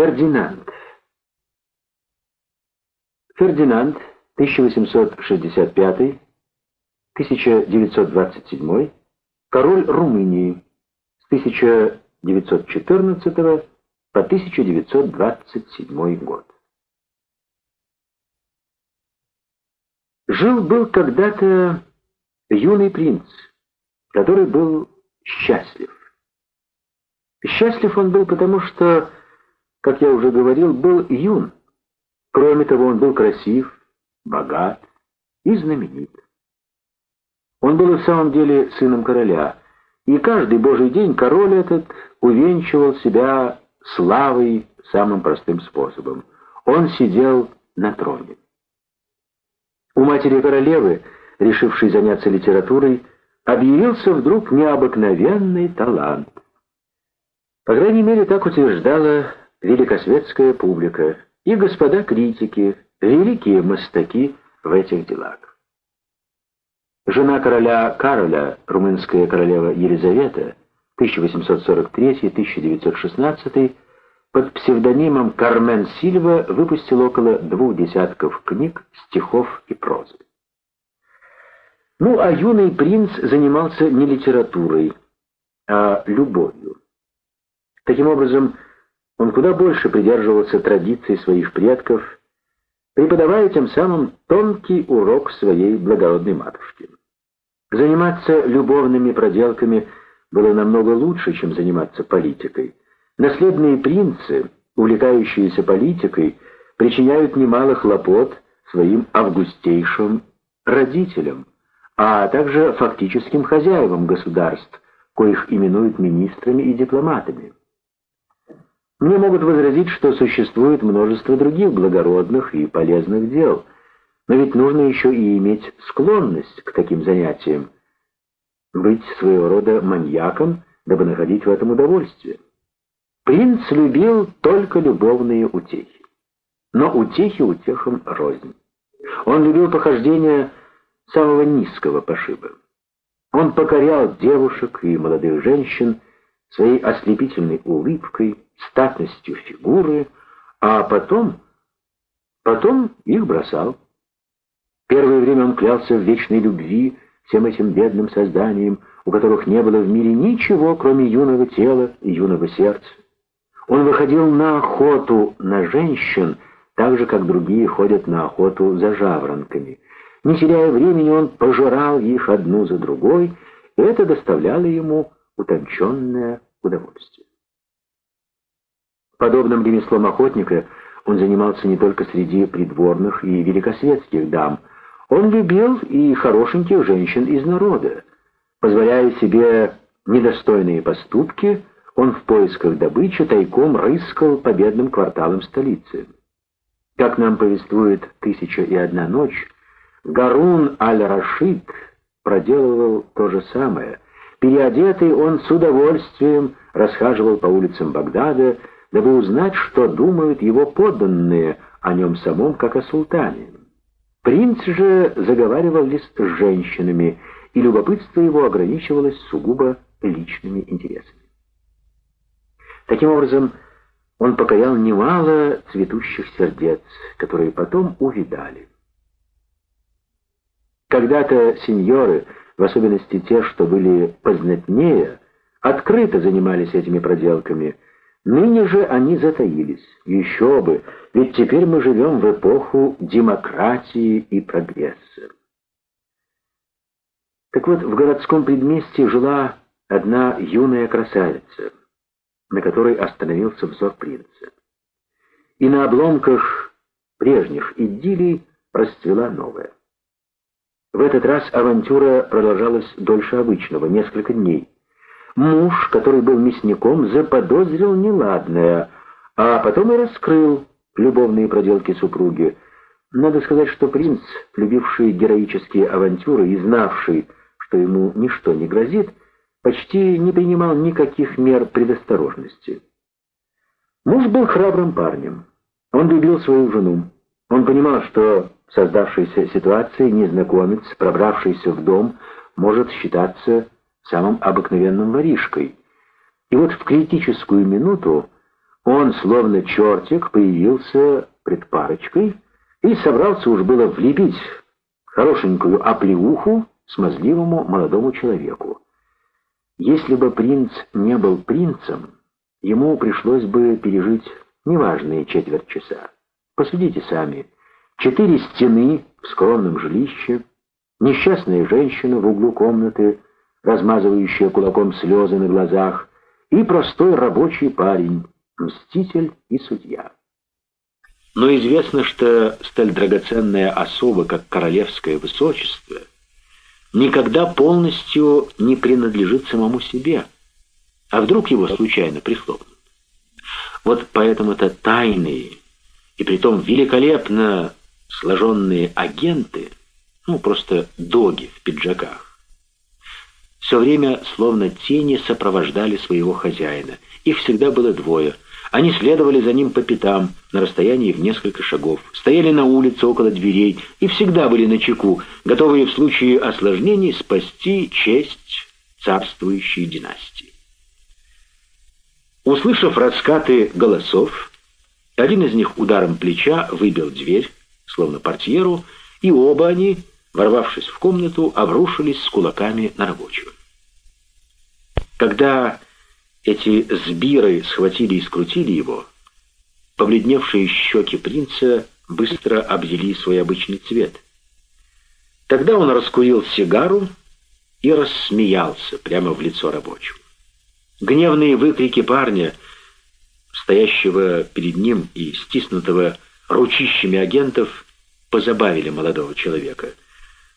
Фердинанд. Фердинанд, 1865-1927, король Румынии с 1914 по 1927 год. Жил-был когда-то юный принц, который был счастлив. Счастлив он был потому, что, как я уже говорил, был юн. Кроме того, он был красив, богат и знаменит. Он был в самом деле сыном короля, и каждый божий день король этот увенчивал себя славой самым простым способом. Он сидел на троне. У матери королевы, решившей заняться литературой, объявился вдруг необыкновенный талант. По крайней мере, так утверждала великосветская публика и господа критики, великие мастаки в этих делах. Жена короля Кароля, румынская королева Елизавета, 1843-1916, под псевдонимом Кармен Сильва выпустил около двух десятков книг, стихов и прозы. Ну, а юный принц занимался не литературой, а любовью. Таким образом, он куда больше придерживался традиций своих предков, преподавая тем самым тонкий урок своей благородной матушке. Заниматься любовными проделками было намного лучше, чем заниматься политикой. Наследные принцы, увлекающиеся политикой, причиняют немало хлопот своим августейшим родителям, а также фактическим хозяевам государств, коих именуют министрами и дипломатами. Мне могут возразить, что существует множество других благородных и полезных дел, но ведь нужно еще и иметь склонность к таким занятиям, быть своего рода маньяком, дабы находить в этом удовольствие. Принц любил только любовные утехи, но утехи утехам рознь. Он любил похождения самого низкого пошиба. Он покорял девушек и молодых женщин своей ослепительной улыбкой, статностью фигуры, а потом, потом их бросал. Первое время он клялся в вечной любви всем этим бедным созданиям, у которых не было в мире ничего, кроме юного тела и юного сердца. Он выходил на охоту на женщин, так же, как другие ходят на охоту за жаворонками. Не теряя времени, он пожирал их одну за другой, и это доставляло ему утонченное удовольствие. Подобным ремеслом охотника он занимался не только среди придворных и великосветских дам. Он любил и хорошеньких женщин из народа. Позволяя себе недостойные поступки, он в поисках добычи тайком рыскал по бедным кварталам столицы. Как нам повествует «Тысяча и одна ночь», Гарун аль-Рашид проделывал то же самое. Переодетый он с удовольствием расхаживал по улицам Багдада, дабы узнать, что думают его подданные о нем самом, как о султане. Принц же заговаривал лишь с женщинами, и любопытство его ограничивалось сугубо личными интересами. Таким образом, он покорял немало цветущих сердец, которые потом увидали. Когда-то сеньоры, в особенности те, что были познатнее, открыто занимались этими проделками – Ныне же они затаились. Еще бы, ведь теперь мы живем в эпоху демократии и прогресса. Так вот, в городском предместье жила одна юная красавица, на которой остановился взор принца. И на обломках прежних идиллий расцвела новая. В этот раз авантюра продолжалась дольше обычного, несколько дней. Муж, который был мясником, заподозрил неладное, а потом и раскрыл любовные проделки супруги. Надо сказать, что принц, любивший героические авантюры и знавший, что ему ничто не грозит, почти не принимал никаких мер предосторожности. Муж был храбрым парнем. Он любил свою жену. Он понимал, что создавшейся ситуации незнакомец, пробравшийся в дом, может считаться самым обыкновенным воришкой. И вот в критическую минуту он, словно чертик, появился пред парочкой и собрался уж было влепить хорошенькую оплеуху смазливому молодому человеку. Если бы принц не был принцем, ему пришлось бы пережить неважные четверть часа. Посудите сами. Четыре стены в скромном жилище, несчастная женщина в углу комнаты, размазывающая кулаком слезы на глазах, и простой рабочий парень, мститель и судья. Но известно, что столь драгоценная особа, как королевское высочество, никогда полностью не принадлежит самому себе, а вдруг его случайно прихлопнут. Вот поэтому-то тайные и притом великолепно сложенные агенты, ну просто доги в пиджаках, все время словно тени сопровождали своего хозяина. Их всегда было двое — они следовали за ним по пятам, на расстоянии в несколько шагов, стояли на улице около дверей и всегда были на чеку, готовые в случае осложнений спасти честь царствующей династии. Услышав раскаты голосов, один из них ударом плеча выбил дверь, словно портьеру, и оба они, ворвавшись в комнату, обрушились с кулаками на рабочего. Когда эти сбиры схватили и скрутили его. Побледневшие щеки принца быстро обвели свой обычный цвет. Тогда он раскурил сигару и рассмеялся прямо в лицо рабочему. Гневные выкрики парня, стоящего перед ним и стиснутого ручищами агентов, позабавили молодого человека.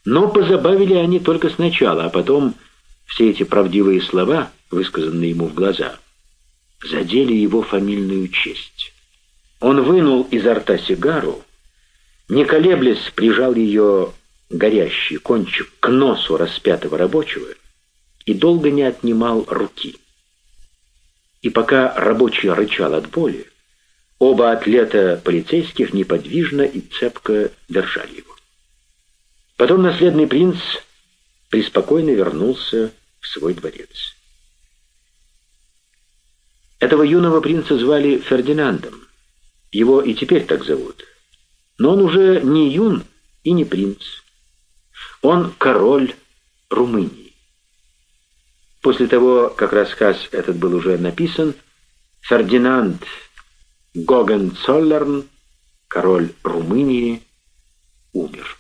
Но позабавили они только сначала, а потом все эти правдивые слова — высказанные ему в глаза, задели его фамильную честь. Он вынул изо рта сигару, не колеблясь, прижал ее горящий кончик к носу распятого рабочего и долго не отнимал руки. И пока рабочий рычал от боли, оба атлета полицейских неподвижно и цепко держали его. Потом наследный принц преспокойно вернулся в свой дворец. Этого юного принца звали Фердинандом. Его и теперь так зовут. Но он уже не юн и не принц. Он король Румынии. После того, как рассказ этот был уже написан, Фердинанд Гогенцоллерн, король Румынии, умер.